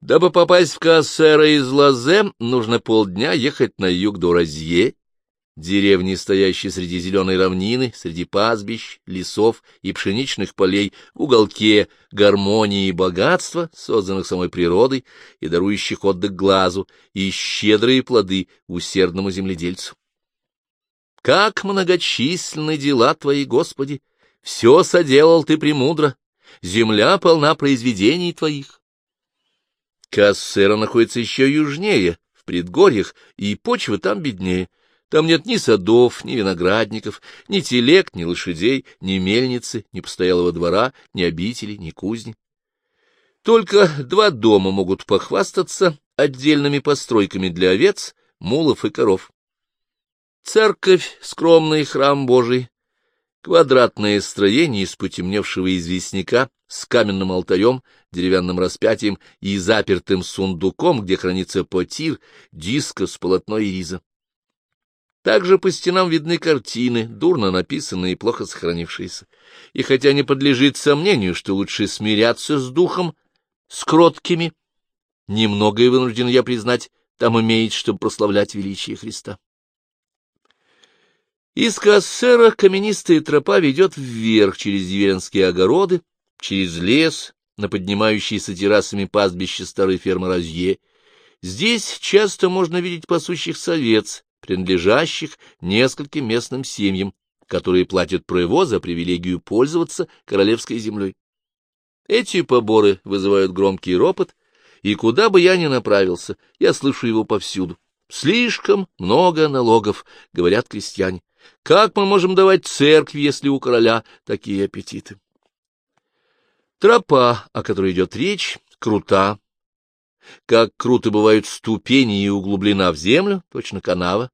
Дабы попасть в Кассера из Лазе, нужно полдня ехать на юг до Розье, деревни, стоящей среди зеленой равнины, среди пастбищ, лесов и пшеничных полей, в уголке гармонии и богатства, созданных самой природой и дарующих отдых глазу, и щедрые плоды усердному земледельцу. Как многочисленны дела Твои, Господи! Все соделал Ты премудро, земля полна произведений Твоих. Кассера находится еще южнее, в предгорьях, и почва там беднее. Там нет ни садов, ни виноградников, ни телег, ни лошадей, ни мельницы, ни постоялого двора, ни обители, ни кузни. Только два дома могут похвастаться отдельными постройками для овец, мулов и коров. Церковь, скромный храм Божий, квадратное строение из потемневшего известняка с каменным алтарем, деревянным распятием и запертым сундуком, где хранится потир, дискос, полотно и риза. Также по стенам видны картины, дурно написанные и плохо сохранившиеся. И хотя не подлежит сомнению, что лучше смиряться с духом, с кроткими, немногое вынужден я признать, там имеет, чтобы прославлять величие Христа. Из Кассера каменистая тропа ведет вверх через деревенские огороды, через лес, на поднимающиеся террасами пастбище старой фермы Розье. Здесь часто можно видеть пасущихся овец, принадлежащих нескольким местным семьям, которые платят проево за привилегию пользоваться королевской землей. Эти поборы вызывают громкий ропот, и куда бы я ни направился, я слышу его повсюду. Слишком много налогов, говорят крестьяне. Как мы можем давать церкви, если у короля такие аппетиты? Тропа, о которой идет речь, крута. Как круто бывают ступени и углублена в землю, точно канава,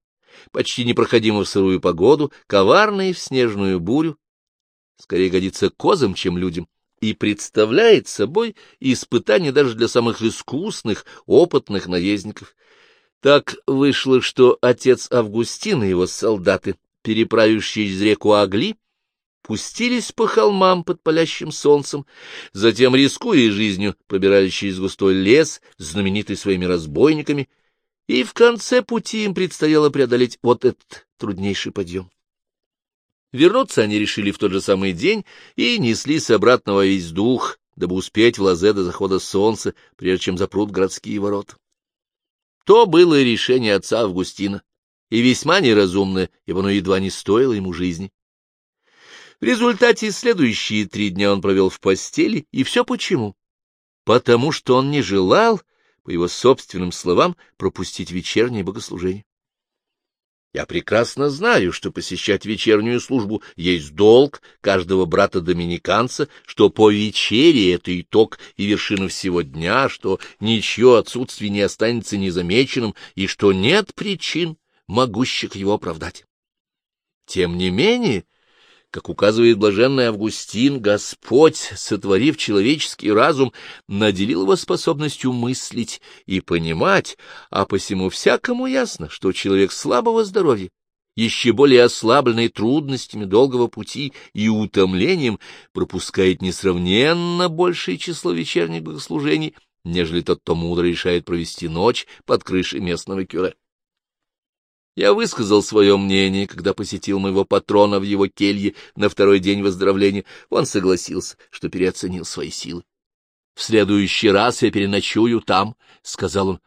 почти непроходима в сырую погоду, коварная в снежную бурю, скорее годится козам, чем людям, и представляет собой испытание даже для самых искусных, опытных наездников. Так вышло, что отец Августин и его солдаты переправившись через реку Агли, пустились по холмам под палящим солнцем, затем, рискуя жизнью, пробирались через густой лес, знаменитый своими разбойниками, и в конце пути им предстояло преодолеть вот этот труднейший подъем. Вернуться они решили в тот же самый день и неслись обратно во весь дух, дабы успеть в лазе до захода солнца, прежде чем запрут городские ворота. То было решение отца Августина и весьма неразумное, ибо оно едва не стоило ему жизни. В результате следующие три дня он провел в постели, и все почему? Потому что он не желал, по его собственным словам, пропустить вечернее богослужение. Я прекрасно знаю, что посещать вечернюю службу есть долг каждого брата-доминиканца, что по вечере это итог и вершина всего дня, что ничье отсутствие не останется незамеченным и что нет причин могущих его оправдать. Тем не менее, как указывает блаженный Августин, Господь, сотворив человеческий разум, наделил его способностью мыслить и понимать, а посему всякому ясно, что человек слабого здоровья, еще более ослабленный трудностями долгого пути и утомлением, пропускает несравненно большее число вечерних богослужений, нежели тот, кто мудро решает провести ночь под крышей местного кюре. Я высказал свое мнение, когда посетил моего патрона в его келье на второй день выздоровления. Он согласился, что переоценил свои силы. — В следующий раз я переночую там, — сказал он.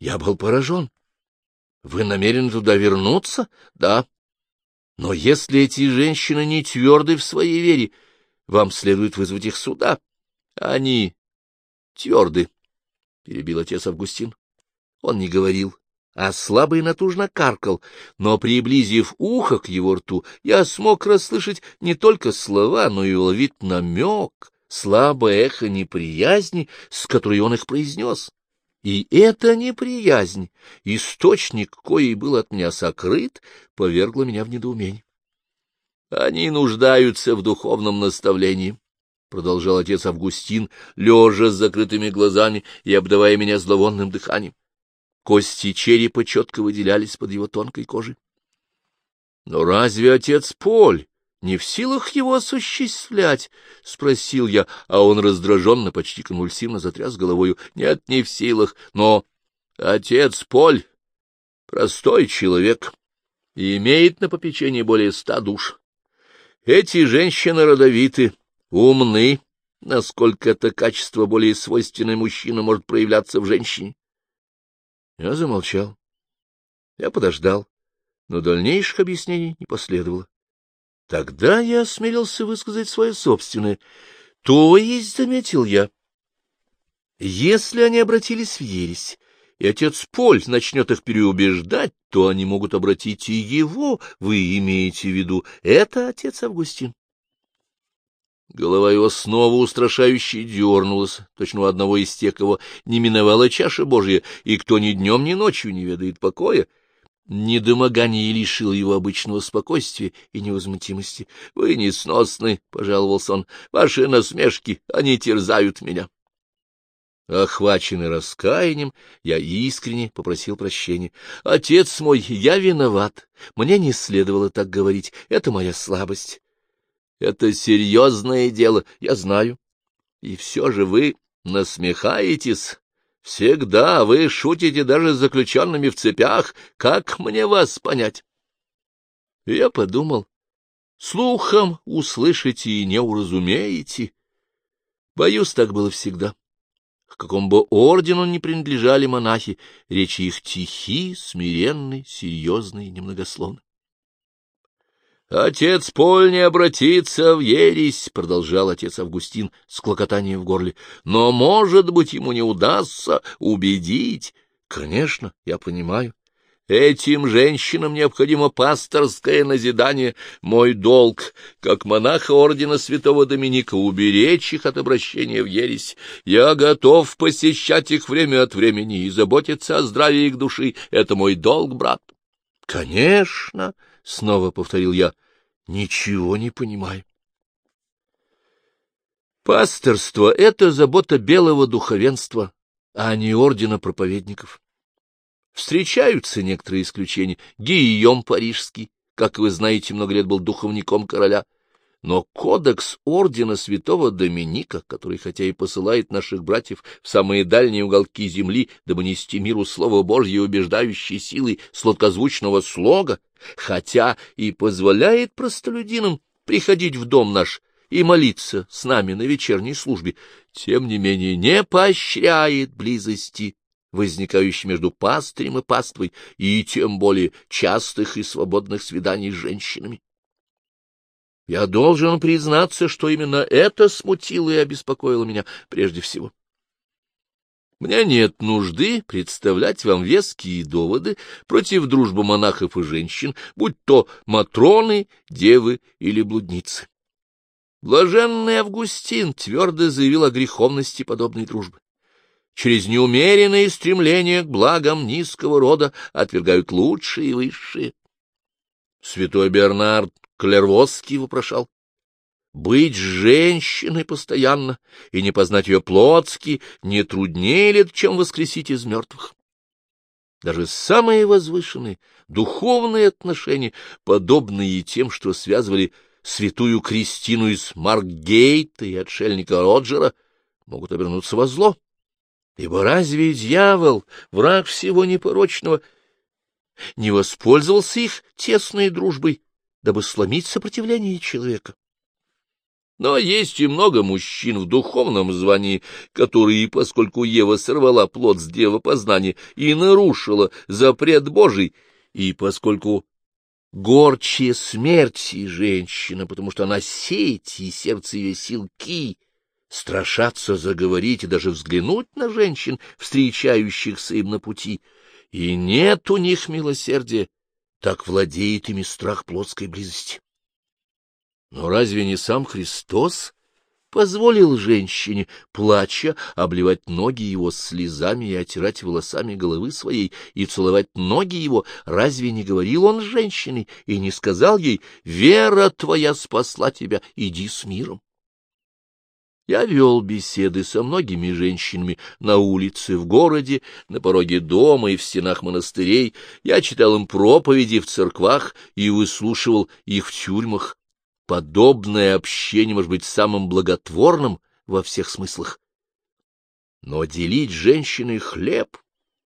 Я был поражен. — Вы намерены туда вернуться? — Да. — Но если эти женщины не тверды в своей вере, вам следует вызвать их сюда. — Они тверды, — перебил отец Августин. Он не говорил а слабо и натужно каркал, но, приблизив ухо к его рту, я смог расслышать не только слова, но и уловить намек, слабое эхо неприязни, с которой он их произнес. И эта неприязнь, источник коей был от меня сокрыт, повергла меня в недоумение. Они нуждаются в духовном наставлении, — продолжал отец Августин, лежа с закрытыми глазами и обдавая меня зловонным дыханием. Кости черепа четко выделялись под его тонкой кожей. Но разве отец Поль не в силах его осуществлять? — спросил я, а он раздраженно, почти конвульсивно затряс головою. — Нет, не в силах, но отец Поль — простой человек и имеет на попечении более ста душ. Эти женщины родовиты, умны, насколько это качество более свойственное мужчине может проявляться в женщине. Я замолчал. Я подождал, но дальнейших объяснений не последовало. Тогда я осмелился высказать свое собственное. То есть, заметил я, если они обратились в ересь, и отец Поль начнет их переубеждать, то они могут обратить и его, вы имеете в виду, это отец Августин. Голова его снова устрашающе дернулась, точно у одного из тех, кого не миновала чаша Божья, и кто ни днем, ни ночью не ведает покоя. Недомогание лишило его обычного спокойствия и невозмутимости. — Вы несносны, — пожаловался он, — ваши насмешки, они терзают меня. Охваченный раскаянием, я искренне попросил прощения. — Отец мой, я виноват. Мне не следовало так говорить. Это моя слабость. — Это серьезное дело, я знаю. И все же вы насмехаетесь. Всегда вы шутите даже с заключенными в цепях. Как мне вас понять? Я подумал. Слухом услышите и не уразумеете. Боюсь, так было всегда. К какому бы ордену ни принадлежали монахи, речи их тихи, смиренны, серьезны и немногословны. Отец Поль не обратится в ересь, — продолжал отец Августин с клокотанием в горле, — но, может быть, ему не удастся убедить. Конечно, я понимаю. Этим женщинам необходимо пасторское назидание. Мой долг, как монаха ордена святого Доминика, уберечь их от обращения в ересь. Я готов посещать их время от времени и заботиться о здравии их души. Это мой долг, брат. — Конечно, — снова повторил я, — ничего не понимаю. Пасторство — это забота белого духовенства, а не ордена проповедников. Встречаются некоторые исключения. Гийом Парижский, как вы знаете, много лет был духовником короля. Но кодекс ордена святого Доминика, который хотя и посылает наших братьев в самые дальние уголки земли, дабы нести миру Слово Божье убеждающей силой сладкозвучного слога, хотя и позволяет простолюдинам приходить в дом наш и молиться с нами на вечерней службе, тем не менее не поощряет близости возникающей между пастырем и паствой, и тем более частых и свободных свиданий с женщинами. Я должен признаться, что именно это смутило и обеспокоило меня прежде всего. Мне нет нужды представлять вам веские доводы против дружбы монахов и женщин, будь то матроны, девы или блудницы. Блаженный Августин твердо заявил о греховности подобной дружбы. Через неумеренные стремления к благам низкого рода отвергают лучшие и высшие. Святой Бернард Клервосский вопрошал. Быть женщиной постоянно и не познать ее плотски не труднее ли, чем воскресить из мертвых? Даже самые возвышенные духовные отношения, подобные тем, что связывали святую Кристину из Маркгейта и отшельника Роджера, могут обернуться во зло. Ибо разве дьявол, враг всего непорочного, не воспользовался их тесной дружбой, дабы сломить сопротивление человека? Но есть и много мужчин в духовном звании, которые, поскольку Ева сорвала плод с девопознания и нарушила запрет Божий, и поскольку горче смерти женщина, потому что она сеть, и сердце ее силки, страшатся заговорить и даже взглянуть на женщин, встречающихся им на пути, и нет у них милосердия, так владеет ими страх плотской близости. Но разве не сам Христос позволил женщине, плача, обливать ноги его слезами и отирать волосами головы своей и целовать ноги его? Разве не говорил он с женщиной и не сказал ей «Вера твоя спасла тебя, иди с миром»? Я вел беседы со многими женщинами на улице, в городе, на пороге дома и в стенах монастырей. Я читал им проповеди в церквах и выслушивал их в тюрьмах. Подобное общение может быть самым благотворным во всех смыслах. Но делить женщиной хлеб,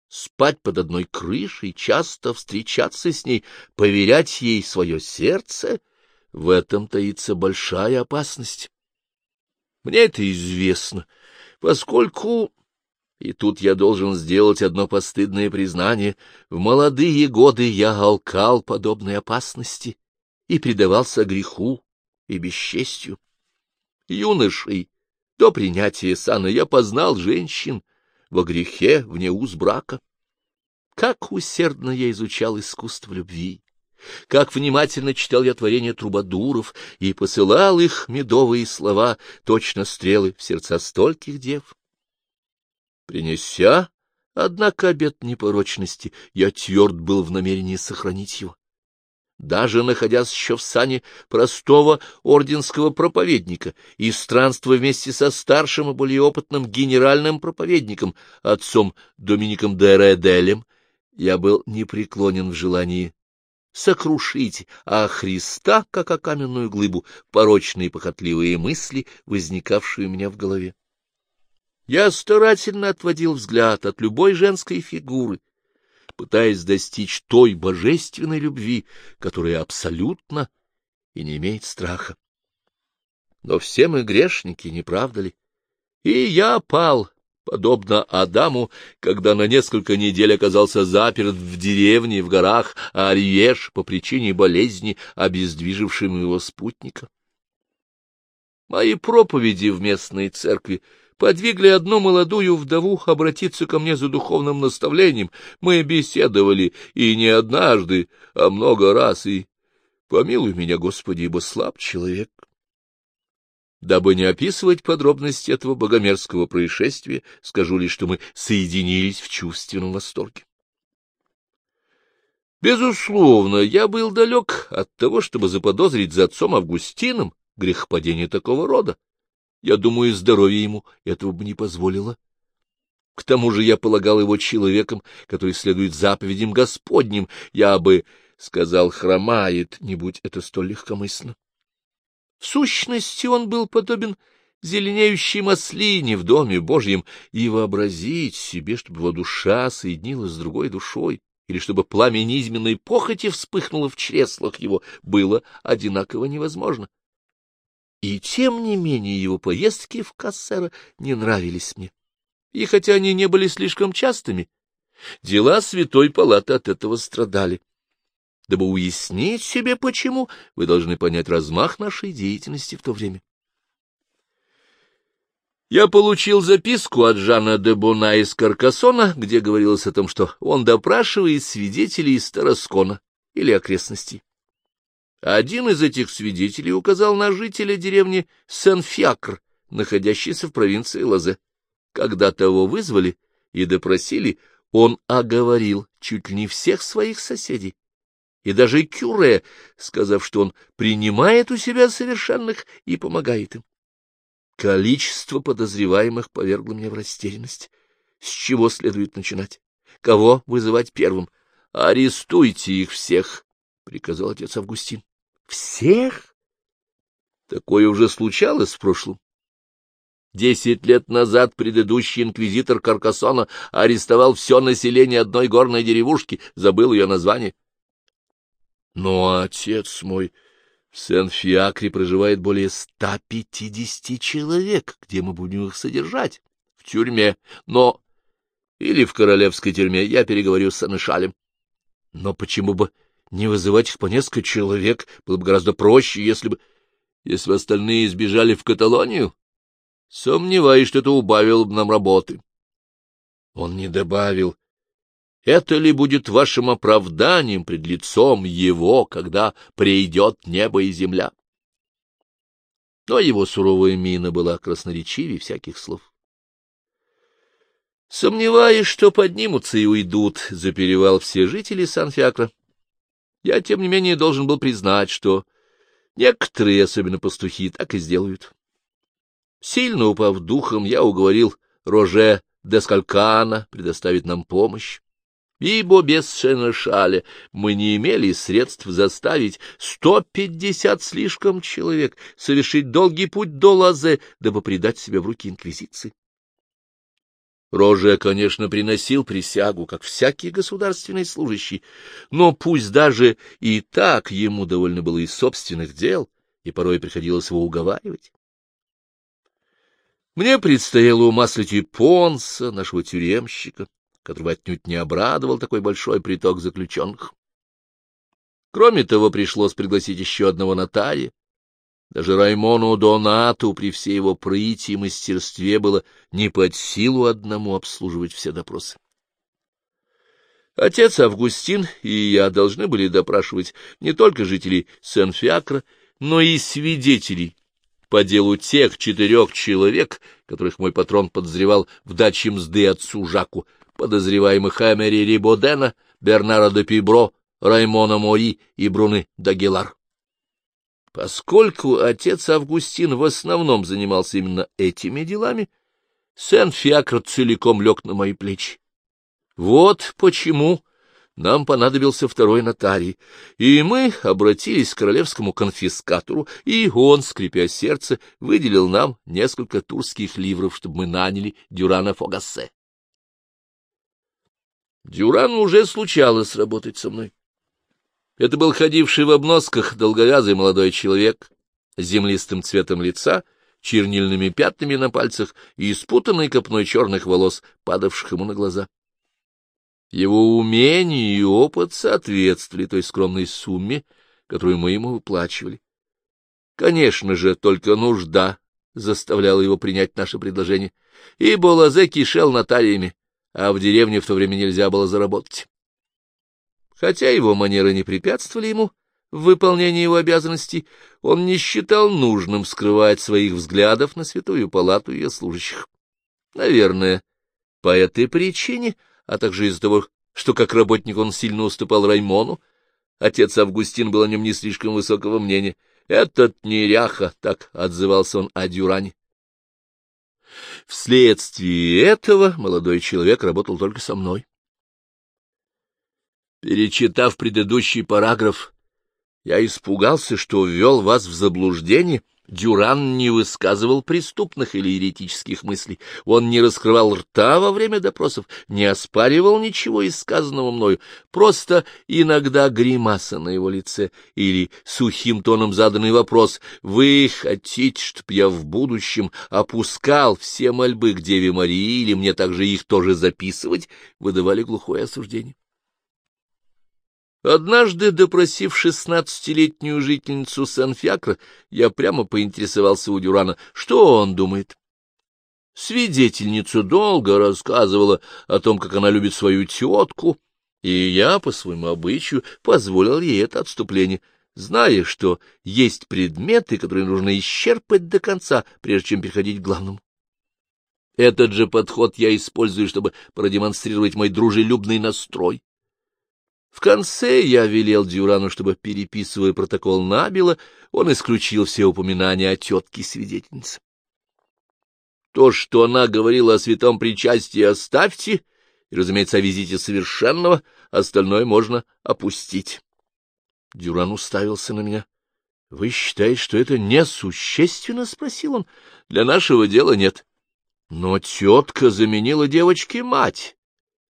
спать под одной крышей, часто встречаться с ней, поверять ей свое сердце — в этом таится большая опасность. Мне это известно, поскольку... И тут я должен сделать одно постыдное признание. В молодые годы я алкал подобной опасности и предавался греху и бесчестью. Юношей до принятия сана я познал женщин во грехе, вне уз брака. Как усердно я изучал искусство любви! Как внимательно читал я творения трубадуров и посылал их медовые слова, точно стрелы в сердца стольких дев. Принеся, однако, обет непорочности, я тверд был в намерении сохранить его. Даже находясь еще в сане простого орденского проповедника и странствуя вместе со старшим и более опытным генеральным проповедником, отцом Домиником де Ределем, я был непреклонен в желании сокрушить, а Христа, как о каменную глыбу, порочные похотливые мысли, возникавшие у меня в голове. Я старательно отводил взгляд от любой женской фигуры, пытаясь достичь той божественной любви, которая абсолютно и не имеет страха. Но все мы грешники, не правда ли? И я пал подобно Адаму, когда на несколько недель оказался заперт в деревне в горах Ариеш по причине болезни, обездвижившим его спутника. Мои проповеди в местной церкви подвигли одну молодую вдову обратиться ко мне за духовным наставлением. Мы беседовали и не однажды, а много раз, и помилуй меня, Господи, ибо слаб человек. Дабы не описывать подробности этого богомерзкого происшествия, скажу лишь, что мы соединились в чувственном восторге. Безусловно, я был далек от того, чтобы заподозрить за отцом Августином грехопадение такого рода. Я думаю, здоровье ему этого бы не позволило. К тому же я полагал его человеком, который следует заповедям Господним. Я бы сказал, хромает, не будь это столь легкомысленно. В сущности, он был подобен зеленеющей маслине в доме Божьем, и вообразить себе, чтобы его душа соединилась с другой душой, или чтобы пламя низменной похоти вспыхнуло в чреслах его, было одинаково невозможно. И тем не менее его поездки в Кассера не нравились мне. И хотя они не были слишком частыми, дела Святой Палаты от этого страдали. Дабы уяснить себе почему, вы должны понять размах нашей деятельности в то время. Я получил записку от Жана де Бона из Каркасона, где говорилось о том, что он допрашивает свидетелей из Тараскона или окрестностей. Один из этих свидетелей указал на жителя деревни Сен-Фиакр, находящейся в провинции Лазе. Когда того вызвали и допросили, он оговорил чуть ли не всех своих соседей и даже Кюре, сказав, что он принимает у себя совершенных и помогает им. Количество подозреваемых повергло меня в растерянность. С чего следует начинать? Кого вызывать первым? Арестуйте их всех, — приказал отец Августин. Всех? Такое уже случалось в прошлом. Десять лет назад предыдущий инквизитор Каркасона арестовал все население одной горной деревушки, забыл ее название. Но, отец мой, в Сен-Фиакре проживает более ста пятидесяти человек. Где мы будем их содержать? В тюрьме. Но... Или в королевской тюрьме. Я переговорю с Санышалем. Но почему бы не вызывать их по несколько человек? Было бы гораздо проще, если бы... Если бы остальные сбежали в Каталонию? Сомневаюсь, что это убавило бы нам работы. Он не добавил, это ли будет вашим оправданием пред лицом его, когда придет небо и земля? Но его суровая мина была красноречивее всяких слов. Сомневаюсь, что поднимутся и уйдут, заперевал все жители Сан-Фиакра. Я, тем не менее, должен был признать, что некоторые, особенно пастухи, так и сделают. Сильно упав духом, я уговорил Роже Дескалькана предоставить нам помощь. ибо без Сенешаля мы не имели средств заставить сто пятьдесят слишком человек совершить долгий путь до Лазе, дабы предать себя в руки инквизиции. Роже, конечно, приносил присягу, как всякий государственный служащий, но пусть даже и так ему довольно было и собственных дел, и порой приходилось его уговаривать. Мне предстояло умаслить и Понса, нашего тюремщика, которого отнюдь не обрадовал такой большой приток заключенных. Кроме того, пришлось пригласить еще одного нотария. Даже Раймону Донату при всей его прыти и мастерстве было не под силу одному обслуживать все допросы. Отец Августин и я должны были допрашивать не только жителей Сен-Фиакра, но и свидетелей по делу тех четырех человек, которых мой патрон подозревал в даче мзды отцу Жаку, подозреваемых Эмери Рибодена, Бернара де Пибро, Раймона Мори и Бруны Дагелар. Поскольку отец Августин в основном занимался именно этими делами, Сен-Фиакр целиком лег на мои плечи. Вот почему нам понадобился второй нотарий, и мы обратились к королевскому конфискатору, и он, скрипя сердце, выделил нам несколько турских ливров, чтобы мы наняли Дюрана Фогассе. Дюрану уже случалось работать со мной. Это был ходивший в обносках долговязый молодой человек с землистым цветом лица, чернильными пятнами на пальцах и спутанной копной черных волос, падавших ему на глаза. Его умение и опыт соответствовали той скромной сумме, которую мы ему выплачивали. Конечно же, только нужда заставляла его принять наше предложение, ибо Лазе кишел нотариями, а в деревне в то время нельзя было заработать. Хотя его манеры не препятствовали ему в выполнении его обязанностей, он не считал нужным скрывать своих взглядов на святую палату ее служащих. Наверное, по этой причине, а также из-за того, что как работник он сильно уступал Раймону, отец Августин был о нем не слишком высокого мнения. «Этот неряха», — так отзывался он о Дюране. Вследствие этого молодой человек работал только со мной. Перечитав предыдущий параграф, я испугался, что ввел вас в заблуждение. Дюран не высказывал преступных или еретических мыслей. Он не раскрывал рта во время допросов, не оспаривал ничего из сказанного мною. Просто иногда гримаса на его лице или сухим тоном заданный вопрос «Вы хотите, чтобы я в будущем опускал все мольбы к Деве Марии или мне также их тоже записывать?» выдавали глухое осуждение. Однажды, допросив шестнадцатилетнюю жительницу Сан-Фиакра, я прямо поинтересовался у Дюрана, что он думает. Свидетельница долго рассказывала о том, как она любит свою тетку, и я, по своему обычаю, позволил ей это отступление, зная, что есть предметы, которые нужно исчерпать до конца, прежде чем переходить к главному. Этот же подход я использую, чтобы продемонстрировать мой дружелюбный настрой. В конце я велел Дюрану, чтобы, переписывая протокол набело, он исключил все упоминания о тетке-свидетельнице. То, что она говорила о святом причастии, оставьте, и, разумеется, о визите совершенного, остальное можно опустить. Дюран уставился на меня. — Вы считаете, что это несущественно? — спросил он. — Для нашего дела нет. Но тетка заменила девочке мать.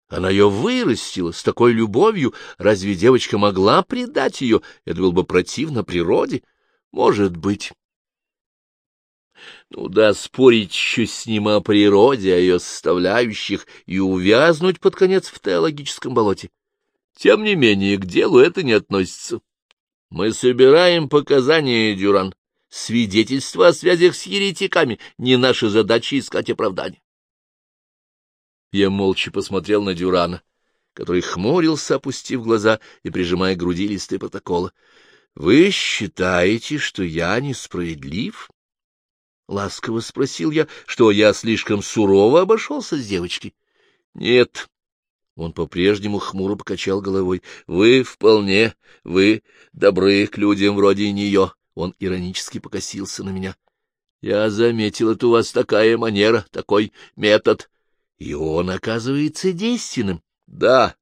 Она ее вырастила с такой любовью. Разве девочка могла предать ее? Это было бы противно природе. Может быть. Ну да, спорить еще с ним о природе, о ее составляющих и увязнуть под конец в теологическом болоте. Тем не менее, к делу это не относится. Мы собираем показания, Дюран, свидетельства о связях с еретиками, не наша задача искать оправдания. Я молча посмотрел на Дюрана, который хмурился, опустив глаза и прижимая к груди листы протокола. — Вы считаете, что я несправедлив? — ласково спросил я, — что я слишком сурово обошелся с девочкой. — Нет. Он по-прежнему хмуро покачал головой. — Вы вполне, вы добры к людям вроде нее. Он иронически покосился на меня. — Я заметил, это у вас такая манера, такой метод. И он оказывается действенным. Да,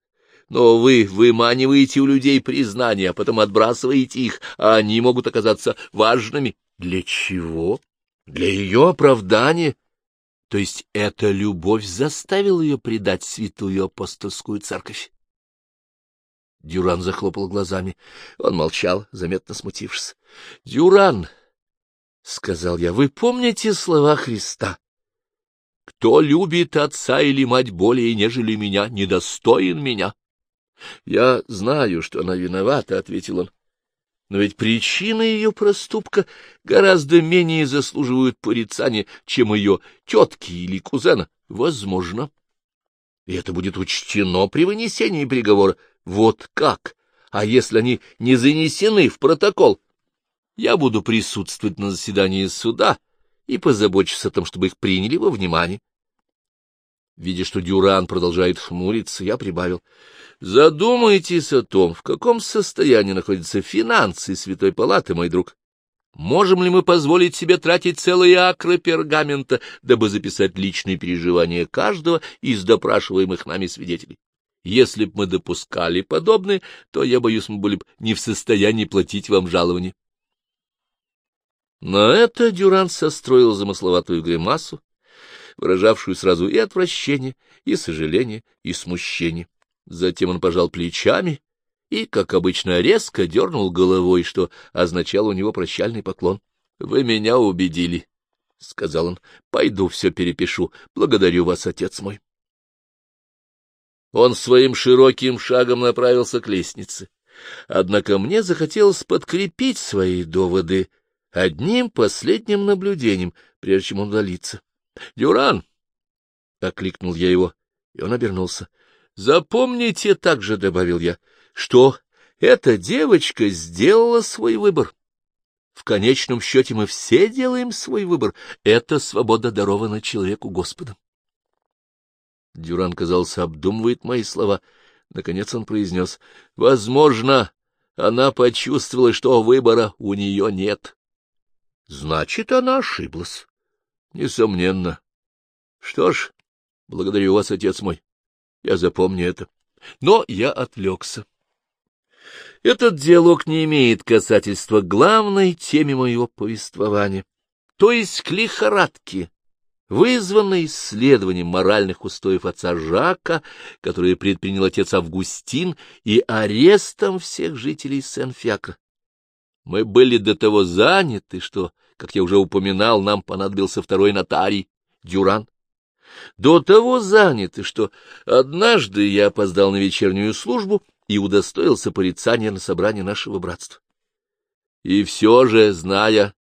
Но вы выманиваете у людей признания, а потом отбрасываете их, а они могут оказаться важными. Для чего? Для ее оправдания. То есть эта любовь заставила ее предать святую апостольскую церковь? Дюран захлопал глазами. Он молчал, заметно смутившись. — Дюран, — сказал я, — вы помните слова Христа? Кто любит отца или мать более, нежели меня, недостоин меня. — Я знаю, что она виновата, — ответил он. Но ведь причины ее проступка гораздо менее заслуживают порицания, чем ее тетки или кузена. Возможно. И это будет учтено при вынесении приговора. Вот как? А если они не занесены в протокол? Я буду присутствовать на заседании суда и позабочусь о том, чтобы их приняли во внимание. Видя, что Дюран продолжает хмуриться, я прибавил. Задумайтесь о том, в каком состоянии находятся финансы Святой Палаты, мой друг. Можем ли мы позволить себе тратить целые акры пергамента, дабы записать личные переживания каждого из допрашиваемых нами свидетелей? Если б мы допускали подобное, то, я боюсь, мы были бы не в состоянии платить вам жалование. На это Дюран состроил замысловатую гримасу, выражавшую сразу и отвращение, и сожаление, и смущение. Затем он пожал плечами и, как обычно, резко дернул головой, что означало у него прощальный поклон. — Вы меня убедили, — сказал он. — Пойду все перепишу. Благодарю вас, отец мой. Он своим широким шагом направился к лестнице. Однако мне захотелось подкрепить свои доводы одним последним наблюдением, прежде чем он удалится. — Дюран! — окликнул я его, и он обернулся. — Запомните также, — добавил я, — что эта девочка сделала свой выбор. В конечном счете мы все делаем свой выбор. Эта свобода дарована человеку Господом. Дюран, казался, обдумывает мои слова. Наконец он произнес. — Возможно, она почувствовала, что выбора у нее нет. — Значит, она ошиблась. Несомненно. Что ж, благодарю вас, отец мой. Я запомню это. Но я отвлекся. Этот диалог не имеет касательства к главной теме моего повествования, то есть к лихорадке, вызванной исследованием моральных устоев отца Жака, которые предпринял отец Августин, и арестом всех жителей Сен-Фиакра. Мы были до того заняты, что, как я уже упоминал, нам понадобился второй нотарий, Дюран. До того заняты, что однажды я опоздал на вечернюю службу и удостоился порицания на собрании нашего братства. И все же, зная,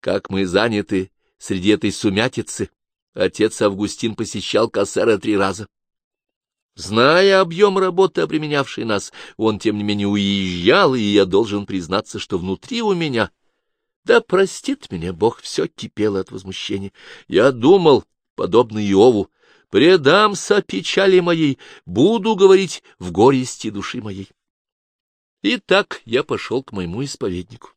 как мы заняты среди этой сумятицы, отец Августин посещал Кассера три раза. Зная объем работы, обременявший нас, он, тем не менее, уезжал, и я должен признаться, что внутри у меня... Да простит меня Бог, все кипело от возмущения. Я думал, подобно Иову, предамся печали моей, буду говорить в горести души моей. И так я пошел к моему исповеднику.